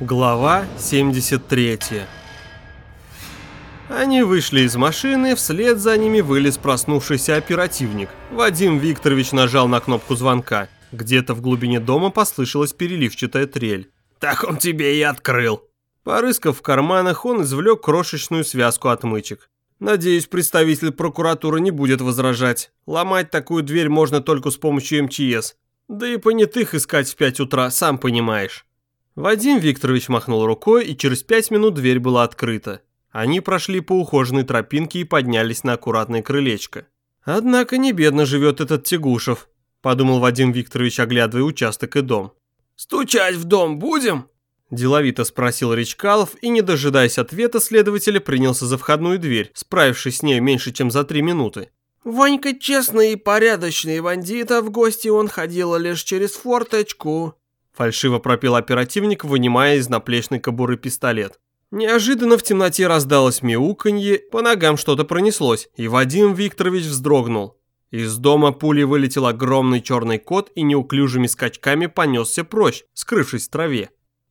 Глава 73 Они вышли из машины, вслед за ними вылез проснувшийся оперативник. Вадим Викторович нажал на кнопку звонка. Где-то в глубине дома послышалась переливчатая трель. «Так он тебе и открыл!» Порыскав в карманах, он извлек крошечную связку отмычек. Надеюсь, представитель прокуратуры не будет возражать. Ломать такую дверь можно только с помощью МЧС. Да и понятых искать в 5 утра, сам понимаешь. Вадим Викторович махнул рукой, и через пять минут дверь была открыта. Они прошли по ухоженной тропинке и поднялись на аккуратное крылечко. «Однако не бедно живет этот Тягушев», – подумал Вадим Викторович, оглядывая участок и дом. «Стучать в дом будем?» Деловито спросил Речкалов и, не дожидаясь ответа, следователя принялся за входную дверь, справившись с ней меньше, чем за три минуты. «Ванька честный и порядочный бандит, а в гости он ходил лишь через форточку», Фальшиво пропел оперативник, вынимая из наплечной кобуры пистолет. Неожиданно в темноте раздалось мяуканье, по ногам что-то пронеслось, и Вадим Викторович вздрогнул. Из дома пулей вылетел огромный черный кот и неуклюжими скачками понесся прочь, скрывшись в траве.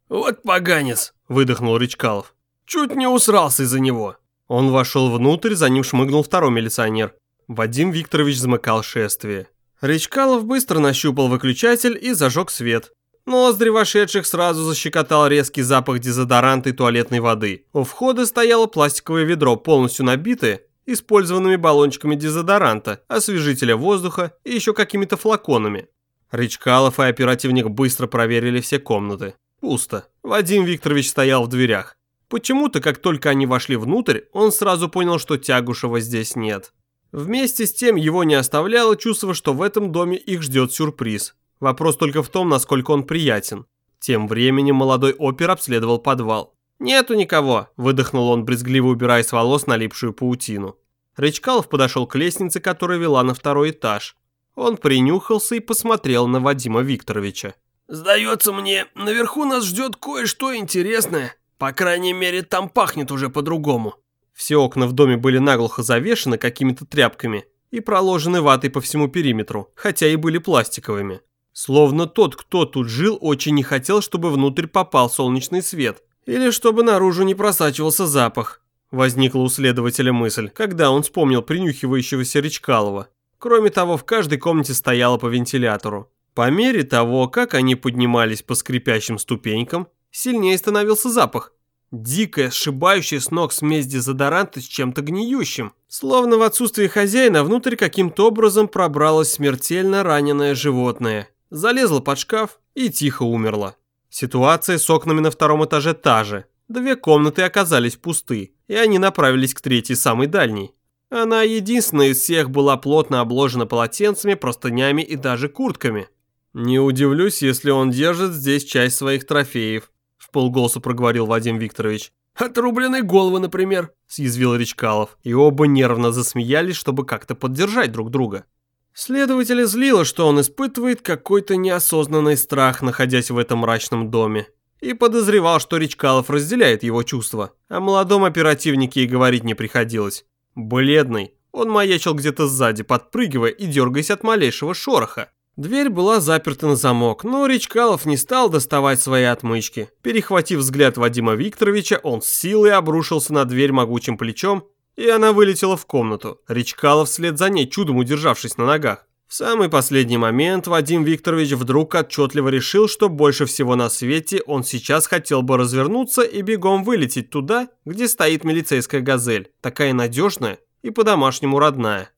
«Вот поганец!» – выдохнул Речкалов. «Чуть не усрался из-за него!» Он вошел внутрь, за ним шмыгнул второй милиционер. Вадим Викторович замыкал шествие. Речкалов быстро нащупал выключатель и зажег свет. Ноздри вошедших сразу защекотал резкий запах дезодоранта и туалетной воды. У входа стояло пластиковое ведро, полностью набитое использованными баллончиками дезодоранта, освежителя воздуха и еще какими-то флаконами. Речкалов и оперативник быстро проверили все комнаты. Пусто. Вадим Викторович стоял в дверях. Почему-то, как только они вошли внутрь, он сразу понял, что Тягушева здесь нет. Вместе с тем его не оставляло чувство, что в этом доме их ждет сюрприз. Вопрос только в том, насколько он приятен. Тем временем молодой опер обследовал подвал. «Нету никого», – выдохнул он, брезгливо убирая с волос налипшую паутину. Рычкалов подошел к лестнице, которая вела на второй этаж. Он принюхался и посмотрел на Вадима Викторовича. «Сдается мне, наверху нас ждет кое-что интересное. По крайней мере, там пахнет уже по-другому». Все окна в доме были наглухо завешены какими-то тряпками и проложены ватой по всему периметру, хотя и были пластиковыми. Словно тот, кто тут жил, очень не хотел, чтобы внутрь попал солнечный свет. Или чтобы наружу не просачивался запах. Возникла у следователя мысль, когда он вспомнил принюхивающегося Речкалова. Кроме того, в каждой комнате стояло по вентилятору. По мере того, как они поднимались по скрипящим ступенькам, сильнее становился запах. Дикая, сшибающая с ног смесь дезодоранта с чем-то гниющим. Словно в отсутствие хозяина внутрь каким-то образом пробралось смертельно раненое животное залезла под шкаф и тихо умерла. Ситуация с окнами на втором этаже та же. Две комнаты оказались пусты, и они направились к третьей, самой дальней. Она единственная из всех была плотно обложена полотенцами, простынями и даже куртками. «Не удивлюсь, если он держит здесь часть своих трофеев», – в полголоса проговорил Вадим Викторович. «Отрубленные головы, например», – съязвил Речкалов, и оба нервно засмеялись, чтобы как-то поддержать друг друга. Следователя злило, что он испытывает какой-то неосознанный страх, находясь в этом мрачном доме. И подозревал, что Речкалов разделяет его чувства. О молодом оперативнике и говорить не приходилось. Бледный, он маячил где-то сзади, подпрыгивая и дергаясь от малейшего шороха. Дверь была заперта на замок, но Речкалов не стал доставать свои отмычки. Перехватив взгляд Вадима Викторовича, он с силой обрушился на дверь могучим плечом и она вылетела в комнату. Речкалов вслед за ней, чудом удержавшись на ногах. В самый последний момент Вадим Викторович вдруг отчетливо решил, что больше всего на свете он сейчас хотел бы развернуться и бегом вылететь туда, где стоит милицейская газель, такая надежная и по-домашнему родная.